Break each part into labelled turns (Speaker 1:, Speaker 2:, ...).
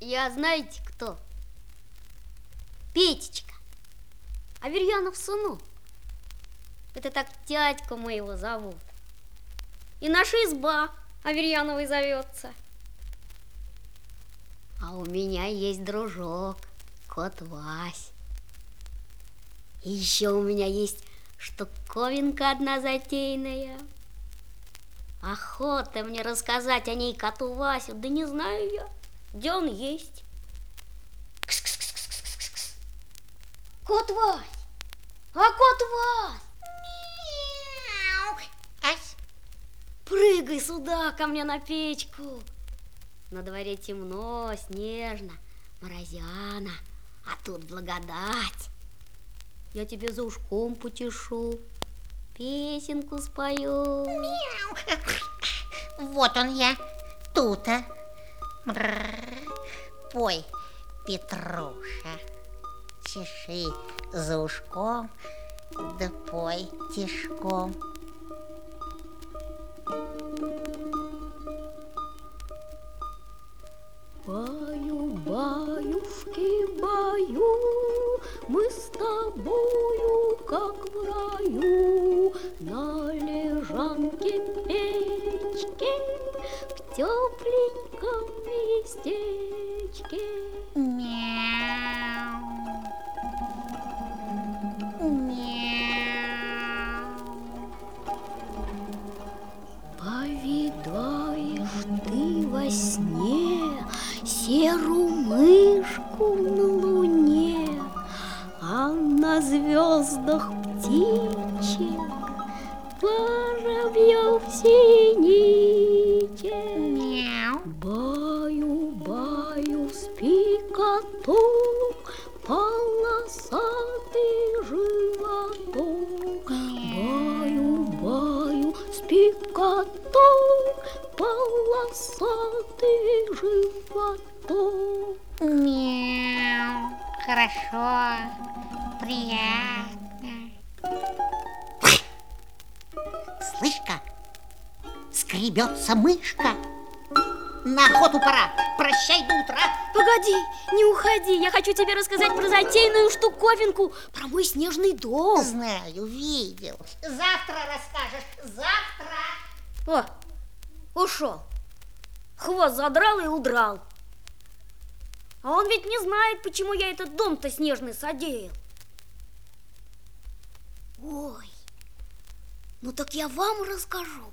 Speaker 1: Я знаете кто? Петечка. Аверьянов сынок. Это так дядьку моего зовут. И наша изба Аверьяновой зовется. А у меня есть дружок, кот Вась. И еще у меня есть штуковинка одна затейная. Охота мне рассказать о ней коту Васю, да не знаю я, где он есть. Кс-кс-кс-кс-кс-кс. Кот Вась! А кот Вась!
Speaker 2: Мяу.
Speaker 1: Прыгай сюда, ко мне на печку. На дворе темно, снежно, морозяна, а тут благодать. Я тебе за ушком потешу, песенку спою.
Speaker 2: мяу. Вот он я, тут-то. Пой, Петруша, чеши за ушком, да пой тишком.
Speaker 1: Баю, баюшки, баю, мы с тобою, как в раю, на лежанке печки, в тепленьком полосатый животок.
Speaker 2: Мяу. Хорошо, приятно. Слышь-ка, скребется мышка. На охоту пора. Прощай до утра.
Speaker 1: Погоди, не уходи, я хочу тебе рассказать про затейную штуковинку, про мой снежный дом.
Speaker 2: Знаю, видел. Завтра расскажешь. Завтра.
Speaker 1: О, ушел. Хвост задрал и удрал. А он ведь не знает, почему я этот дом-то снежный содеял. Ой, ну так я вам расскажу.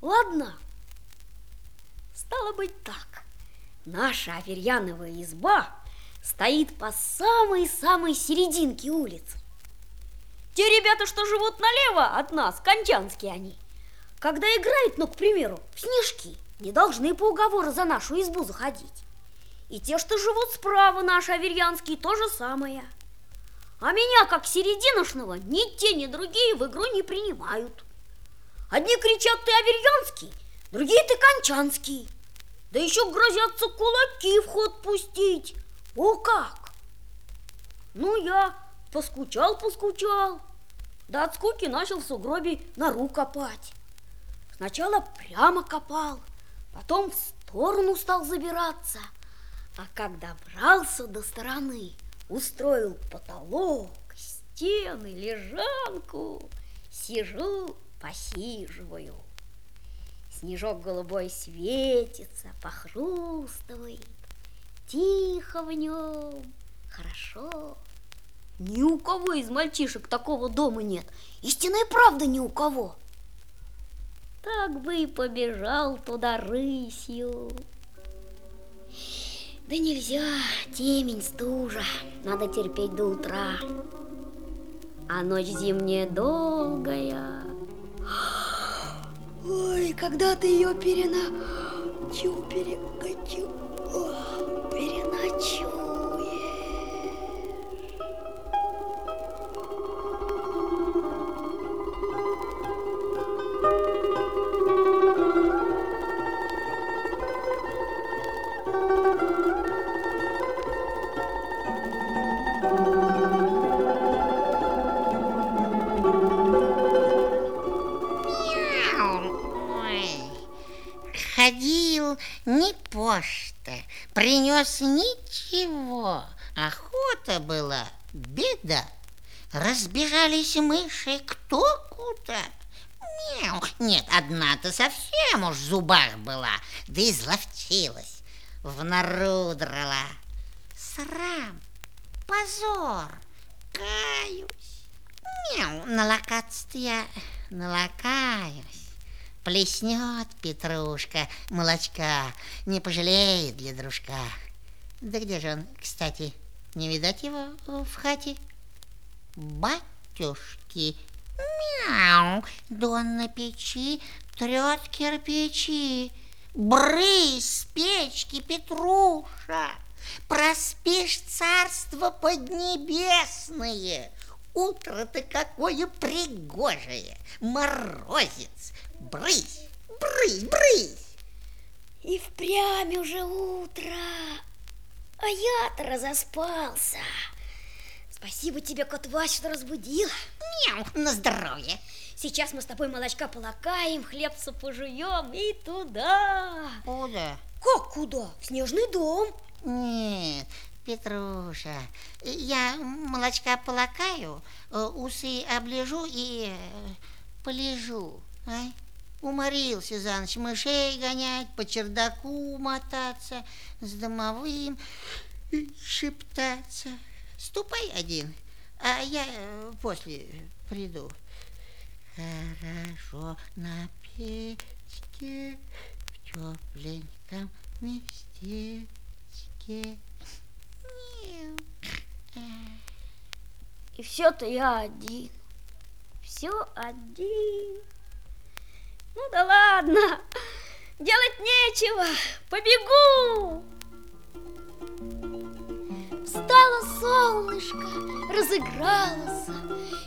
Speaker 1: Ладно? Стало быть так. Наша Аверьянова изба стоит по самой-самой серединке улицы. Те ребята, что живут налево от нас, кончанские они, когда играют, ну, к примеру, в снежки, не должны по уговору за нашу избу заходить. И те, что живут справа, наши аверьянские, то же самое. А меня, как серединошного, ни те, ни другие в игру не принимают. Одни кричат, ты аверьянский, другие ты кончанский. Да еще грозятся кулаки в ход пустить. О как! Ну, я поскучал-поскучал. Да от скуки начал в сугробе нору копать. Сначала прямо копал, потом в сторону стал забираться. А как добрался до стороны, устроил потолок, стены, лежанку. Сижу, посиживаю. Снежок голубой светится, похрустывает. Тихо в нем, хорошо. Ни у кого из мальчишек такого дома нет. Истинная правда ни у кого. Так бы и побежал туда рысью. Да нельзя, темень, стужа, надо терпеть до утра. А ночь зимняя долгая. Ой, когда ты ее переночу, перекочу, о, переночуешь.
Speaker 2: Мяу. Ой.
Speaker 3: Принес ничего. Охота была беда. Разбежались мыши кто куда. Мяу. Нет, одна-то совсем уж в зубах была, да и зловчилась. В нору драла. Срам, позор, каюсь. Мяу, налокаться я налакаюсь. Плеснет Петрушка молочка, не пожалеет для дружка. Да где же он, кстати, не видать его в хате? Батюшки, мяу, да он на печи трет кирпичи. Брысь печки, Петруша, проспишь царство поднебесное. Утро-то какое пригожее, морозец, брысь, брысь, брысь.
Speaker 1: И впрямь уже утро, а я-то разоспался. Спасибо тебе, кот Вась, что разбудил.
Speaker 3: Мяу, на здоровье.
Speaker 1: Сейчас мы с тобой молочка полакаем, хлебца пожуем и туда.
Speaker 3: Куда?
Speaker 1: Как куда? В снежный дом.
Speaker 3: Нет, Петруша, я молочка полакаю, э, усы оближу и э, полежу. А? Уморился за ночь мышей гонять, по чердаку мотаться, с домовым шептаться. Ступай один, а я э, после приду. Хорошо на печке, в тепленьком местечке.
Speaker 1: И все-то я один. Все один. Ну да ладно, делать нечего, побегу. Встало солнышко, разыгралось,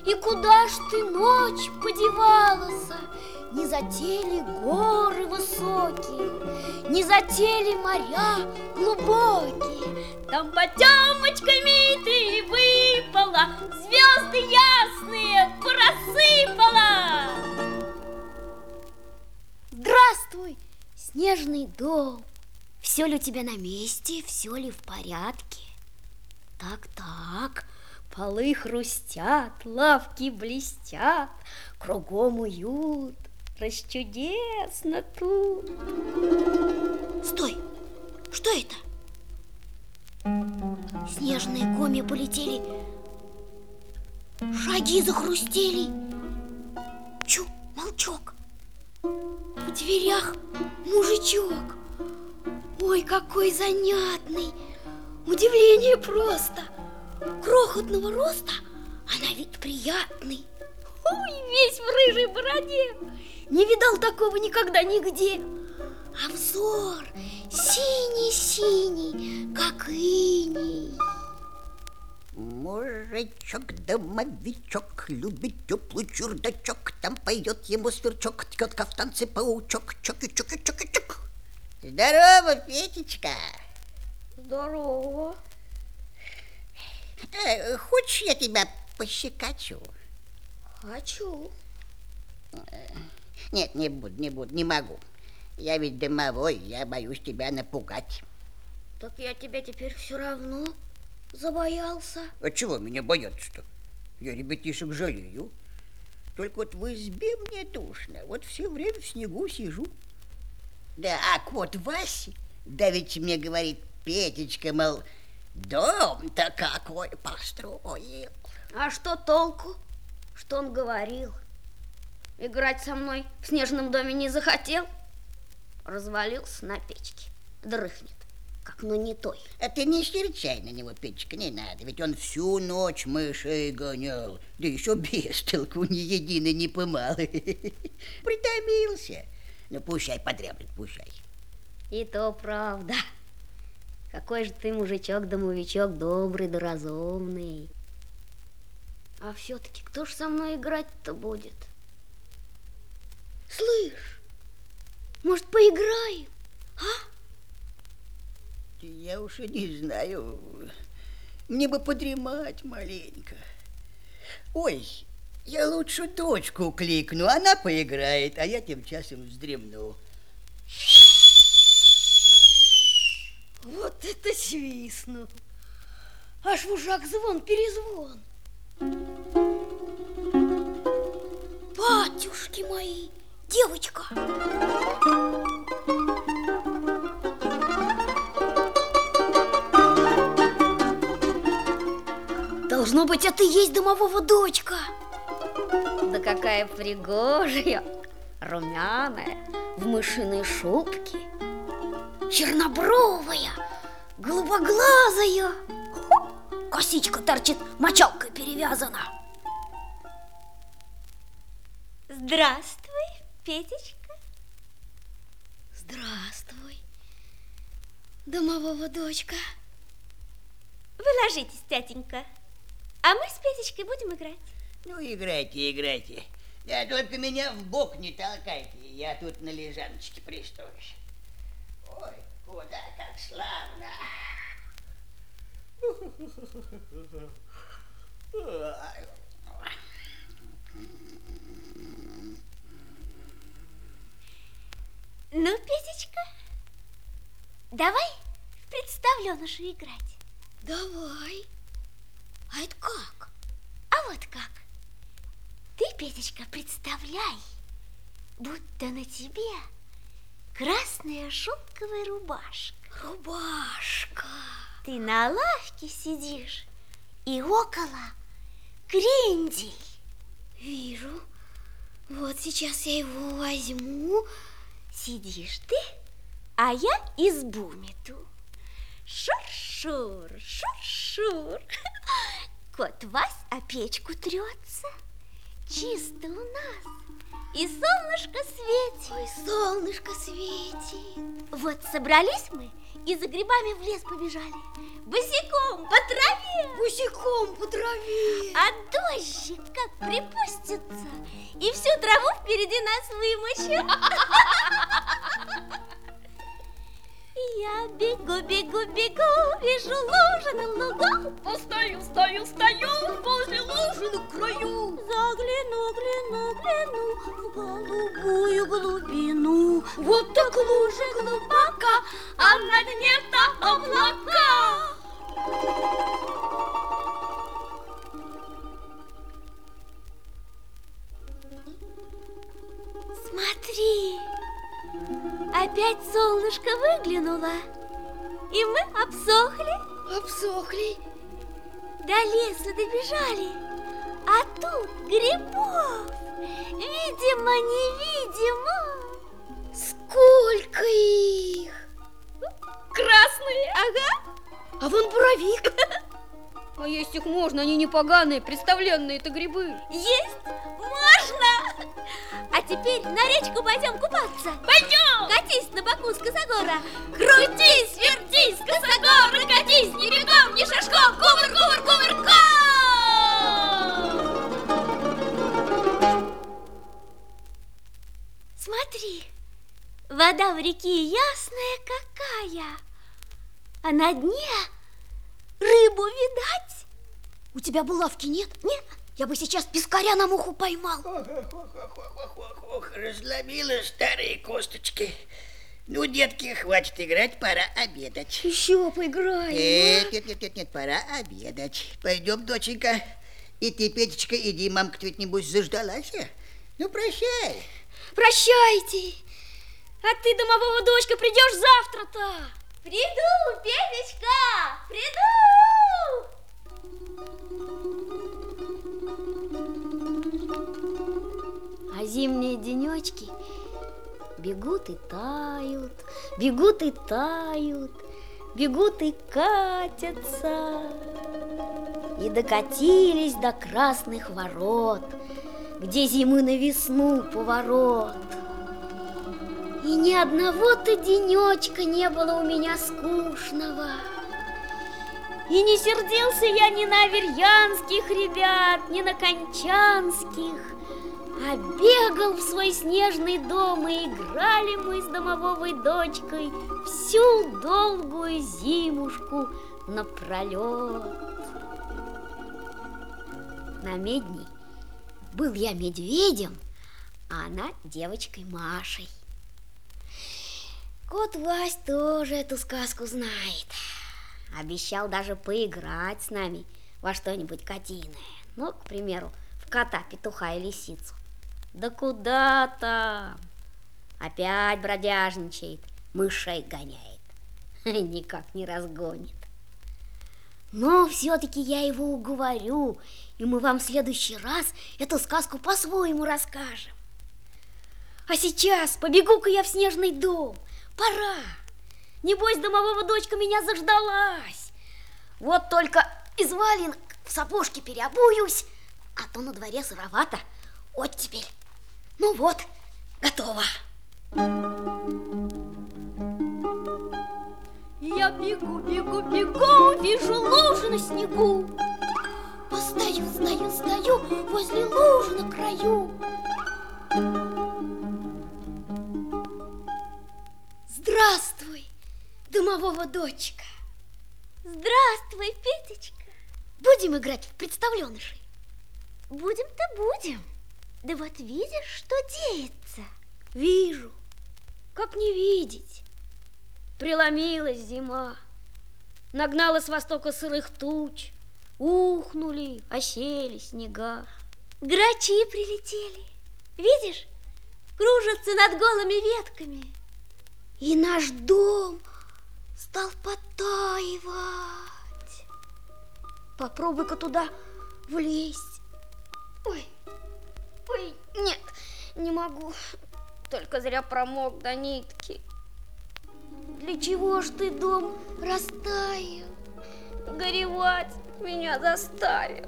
Speaker 1: И куда ж ты ночь подевалась? Не затели горы высокие, Не затели моря глубокие. Там потемочками ты выпала, Звезды ясные просыпала. Здравствуй, снежный дом. Все ли у тебя на месте, все ли в порядке? Так-так, полы хрустят, лавки блестят, Кругом уют, расчудесно тут. Стой! Что это? Снежные коми полетели, шаги захрустели. Чу, молчок. В дверях мужичок. Ой, какой занятный! Удивление просто. Крохотного роста, а на вид приятный. Ой, весь в рыжей бороде. Не видал такого никогда нигде. А взор синий-синий, как иней.
Speaker 3: Мужичок-домовичок любит теплый чердачок, там поет ему сверчок, тетка в танце паучок, чоки-чоки-чоки-чок. Здорово, Петечка.
Speaker 1: Здорово.
Speaker 3: Э, хочешь, я тебя пощекочу?
Speaker 1: Хочу.
Speaker 3: Нет, не буду, не буду, не могу. Я ведь домовой, я боюсь тебя напугать.
Speaker 1: Так я тебя теперь все равно забоялся.
Speaker 3: А чего меня бояться-то? Я ребятишек жалею. Только вот в избе мне душно. Вот все время в снегу сижу. Да, а кот Вася, да ведь мне говорит Петечка, мол, дом-то какой построил.
Speaker 1: А что толку? Что он говорил? Играть со мной в снежном доме не захотел? Развалился на печке, дрыхнет, как на не той.
Speaker 3: А ты не серчай на него, Петечка, не надо, ведь он всю ночь мышей гонял, да еще без толку ни единой не поймал. Притомился. Ну, пущай подремлет, пущай.
Speaker 1: И то правда. Какой же ты мужичок-домовичок добрый да разумный. А все-таки кто ж со мной играть-то будет? Слышь, может, поиграем, а?
Speaker 3: Я уж и не знаю. Мне бы подремать маленько. Ой, я лучше дочку кликну, она поиграет, а я тем часом вздремну.
Speaker 1: Это свистну. Аж в ушах звон-перезвон. Батюшки мои, девочка. Должно быть, это и есть домового дочка. Да какая пригожая, румяная, в мышиной шубке, чернобровая, голубоглазая. Косичка торчит, мочалкой перевязана.
Speaker 4: Здравствуй, Петечка.
Speaker 1: Здравствуй, домового дочка.
Speaker 4: Вы ложитесь, тятенька, а мы с Петечкой будем играть.
Speaker 2: Ну, играйте, играйте. Да только меня в бок не толкайте, я тут на лежаночке пристроюсь. Ой, куда как славно.
Speaker 4: Ну, Петечка, давай в представленышу играть.
Speaker 1: Давай. А это как?
Speaker 4: А вот как. Ты, Петечка, представляй, будто на тебе красная шелковая рубашка.
Speaker 1: Рубашка.
Speaker 4: Ты на лавке сидишь, и около крендель.
Speaker 1: Вижу. Вот сейчас я его возьму.
Speaker 4: Сидишь ты, а я избу мету. Шур-шур, шур-шур. Кот Вась о печку трется. Чисто у нас. И солнышко светит.
Speaker 1: Ой, солнышко светит.
Speaker 4: Вот собрались мы и за грибами в лес побежали. Босиком по траве.
Speaker 1: Босиком по траве.
Speaker 4: А дождик как припустится и всю траву впереди нас вымочит. Я бегу, бегу, бегу, вижу лужу на лугу.
Speaker 1: Стою, стою, стою возле лужи на краю.
Speaker 4: Загляну, гляну, гляну в голубую глубину.
Speaker 1: Вот так лужа глубока, а на дне-то облака.
Speaker 4: Солнышко выглянуло, и мы обсохли,
Speaker 1: Обсохли.
Speaker 4: до леса добежали, а тут грибов, видимо-невидимо.
Speaker 1: Сколько их? Красные.
Speaker 4: Ага,
Speaker 1: А вон буровик. А есть их можно, они не поганые, представленные это грибы.
Speaker 4: есть, можно. А теперь на речку пойдем купаться.
Speaker 1: Пойдем!
Speaker 4: Катись на боку с косогора.
Speaker 1: Крутись, вертись, косогор, катись, ни бегом, ни шажком, кувыр, кувыр, кувырком!
Speaker 4: Смотри, вода в реке ясная какая, а на дне рыбу видать.
Speaker 1: У тебя булавки нет?
Speaker 4: Нет,
Speaker 1: Я бы сейчас пескаря на муху поймал.
Speaker 2: Ох, ох, ох, ох, ох, ох, разломила старые косточки. Ну, детки, хватит играть, пора обедать.
Speaker 1: Еще поиграем.
Speaker 2: Нет, нет, нет, нет, нет, пора обедать. Пойдем, доченька. И ты, Петечка, иди, мамка ведь небось заждалась. Ну, прощай.
Speaker 1: Прощайте. А ты, домового дочка, придешь завтра-то.
Speaker 4: приду, Петечка, приду.
Speaker 1: А зимние денечки бегут и тают, бегут и тают, бегут и катятся. И докатились до красных ворот, где зимы на весну поворот. И ни одного-то денечка не было у меня скучного. И не сердился я ни на аверьянских ребят, ни на кончанских, а бегал в свой снежный дом, и играли мы с домовой дочкой всю долгую зимушку напролет. На медне был я медведем, а она девочкой Машей. Кот Вась тоже эту сказку знает. Обещал даже поиграть с нами во что-нибудь котиное. Ну, к примеру, в кота, петуха и лисицу. Да куда там? Опять бродяжничает, мышей гоняет. Никак не разгонит. Но все-таки я его уговорю, и мы вам в следующий раз эту сказку по-своему расскажем. А сейчас побегу-ка я в снежный дом. Пора. Небось, домового дочка меня заждалась. Вот только из валенок в сапожки переобуюсь, а то на дворе сыровато. Вот теперь. Ну вот, готово. Я бегу, бегу, бегу, вижу лужи на снегу. Постою, стою, стою возле лужи на краю. Здравствуй, домового дочка.
Speaker 4: Здравствуй, Петечка.
Speaker 1: Будем играть в представленышей?
Speaker 4: Будем-то будем. Да вот видишь, что деется?
Speaker 1: Вижу. Как не видеть? Преломилась зима. Нагнала с востока сырых туч. Ухнули, осели снега.
Speaker 4: Грачи прилетели. Видишь, кружатся над голыми ветками.
Speaker 1: И наш дом стал потаивать. Попробуй-ка туда влезть. Ой, нет, не могу. Только зря промок до нитки. Для чего ж ты, дом, растаял? Горевать меня заставил.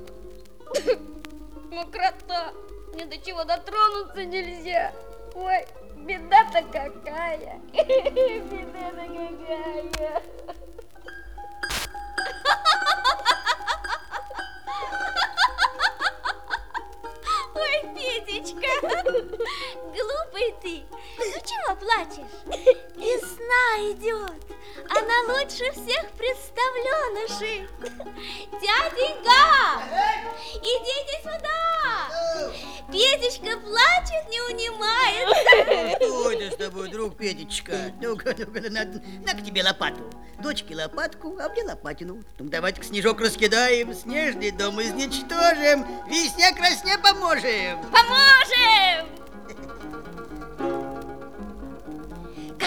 Speaker 1: Мокрота, ни до чего дотронуться нельзя. Ой, беда-то какая. Беда-то какая.
Speaker 4: Лучше всех представленышей. Дяденька, идите сюда. Петечка плачет, не унимает.
Speaker 2: Что это с тобой, друг Петечка? Ну-ка, ну-ка, на, на к тебе лопату. Дочке лопатку, а мне лопатину. Ну, давайте-ка снежок раскидаем, снежный дом изничтожим, весне красне поможем.
Speaker 4: Поможем!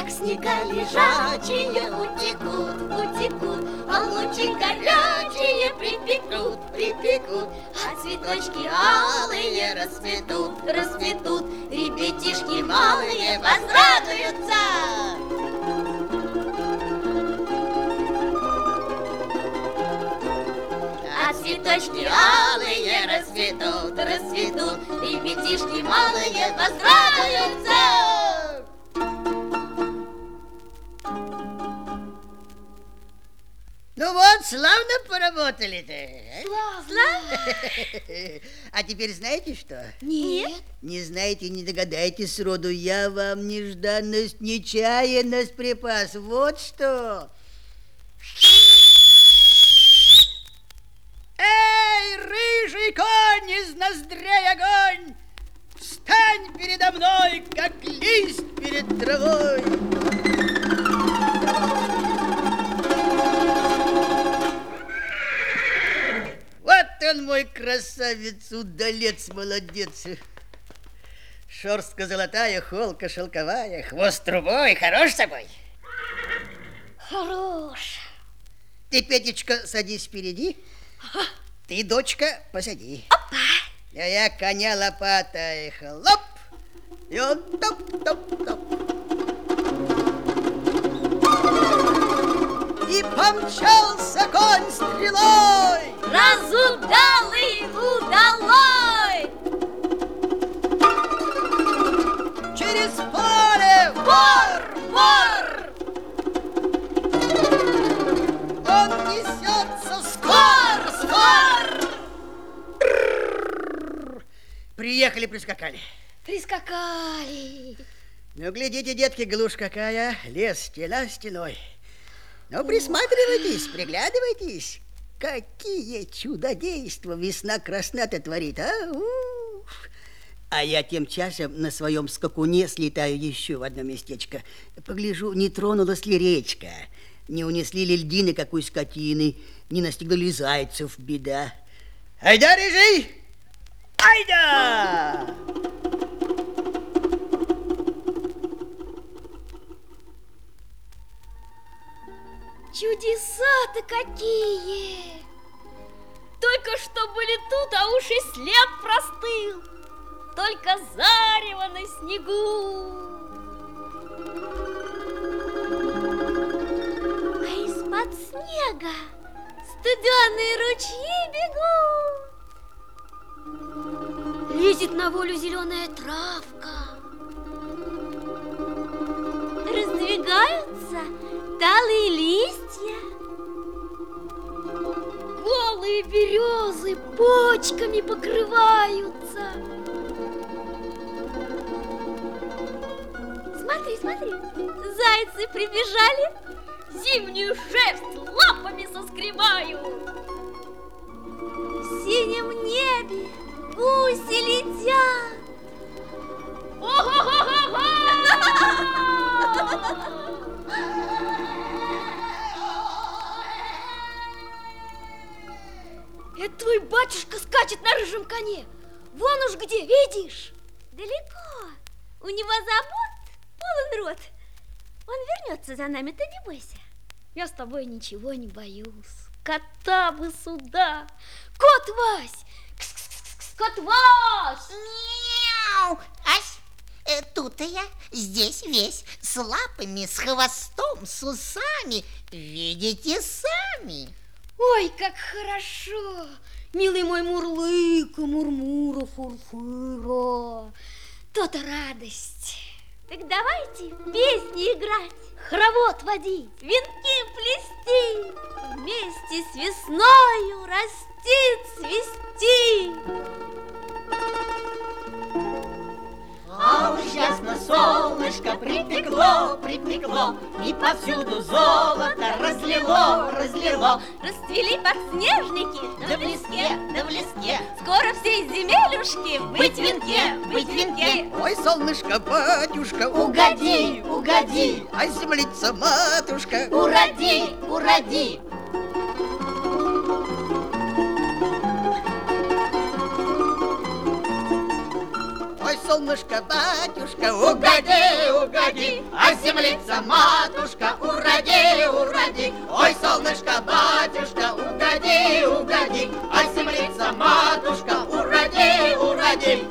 Speaker 1: Как
Speaker 4: Снега лежачие утекут, утекут, А лучи горячие припекут, припекут, А цветочки алые расцветут, расцветут, Ребятишки малые возрадуются. А цветочки алые расцветут, расцветут, Ребятишки малые возрадуются.
Speaker 2: Ну вот, славно поработали-то.
Speaker 4: Слава!
Speaker 2: А теперь знаете что?
Speaker 1: Нет.
Speaker 2: Не знаете, не догадаетесь сроду, я вам нежданность, нечаянность припас. Вот что. Эй, рыжий конь из ноздрей огонь! Встань передо мной, как лист перед травой! Мой красавец, удалец, молодец. Шерстка золотая, холка шелковая, хвост трубой, хорош собой.
Speaker 1: Хорош.
Speaker 2: Ты, Петечка, садись впереди. Ты, дочка, посади. А я коня лопатой хлоп. И он топ-топ-топ. И помчался конь стрелой.
Speaker 4: Разудалый удалой!
Speaker 2: Через поле вор,
Speaker 4: Вор!
Speaker 2: он несется скоро,
Speaker 4: Скор!
Speaker 2: Приехали, прискакали.
Speaker 1: Прискакали.
Speaker 2: Ну, глядите, детки, глушь какая, лес стена стеной. Ну, присматривайтесь, приглядывайтесь. Какие чудодейства весна красна-то творит, а? Уф. А я тем часом на своем скакуне слетаю еще в одно местечко. Погляжу, не тронулась ли речка. Не унесли ли льдины какой скотины, не настигла ли зайцев беда. Айда, рыжий! Айда!
Speaker 1: Чудеса-то какие! Только что были тут, а уж и след простыл. Только зарево на снегу.
Speaker 4: А из-под снега студеные ручьи бегут.
Speaker 1: Лезет на волю зеленая травка.
Speaker 4: Раздвигаются талые листья.
Speaker 1: Березы почками покрываются.
Speaker 4: Смотри, смотри, зайцы прибежали.
Speaker 1: Зимнюю шерсть лапами соскребают.
Speaker 4: В синем небе гуси летят.
Speaker 1: Это твой батюшка скачет на рыжем коне. Вон уж где, видишь?
Speaker 4: Далеко. У него забот полон рот. Он вернется за нами, ты не бойся.
Speaker 1: Я с тобой ничего не боюсь. Кота бы сюда. Кот Вась! Кот Вась!
Speaker 5: Мяу! Ась, э, тут я, здесь весь, с лапами, с хвостом, с усами. Видите сами.
Speaker 1: Ой, как хорошо! Милый мой мурлыка, мурмура, фурфыра. То-то радость.
Speaker 4: Так давайте песни играть,
Speaker 1: Хоровод водить.
Speaker 4: венки плести, вместе с весною растит, свести.
Speaker 3: А уж ясно солнышко припекло, припекло, И повсюду золото разлило, разлило.
Speaker 4: Расцвели подснежники,
Speaker 3: Да в леске, да в леске,
Speaker 4: Скоро всей земелюшки
Speaker 3: быть в венке, быть в венке.
Speaker 2: Ой, солнышко, батюшка,
Speaker 3: Угоди, угоди,
Speaker 2: А землица, матушка,
Speaker 3: уроди, уроди.
Speaker 2: солнышко, батюшка,
Speaker 3: угоди, угоди, а землица, матушка, уроди, уроди.
Speaker 2: Ой, солнышко, батюшка, угоди, угоди, а землица, матушка, уроди, уроди.